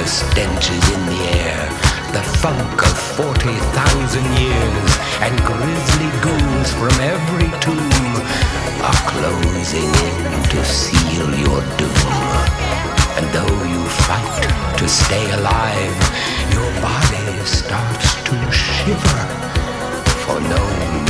Foulest stenches in the air, the funk of 40,000 years, and grisly ghouls from every tomb are closing in to seal your doom. And though you fight to stay alive, your body starts to shiver, for no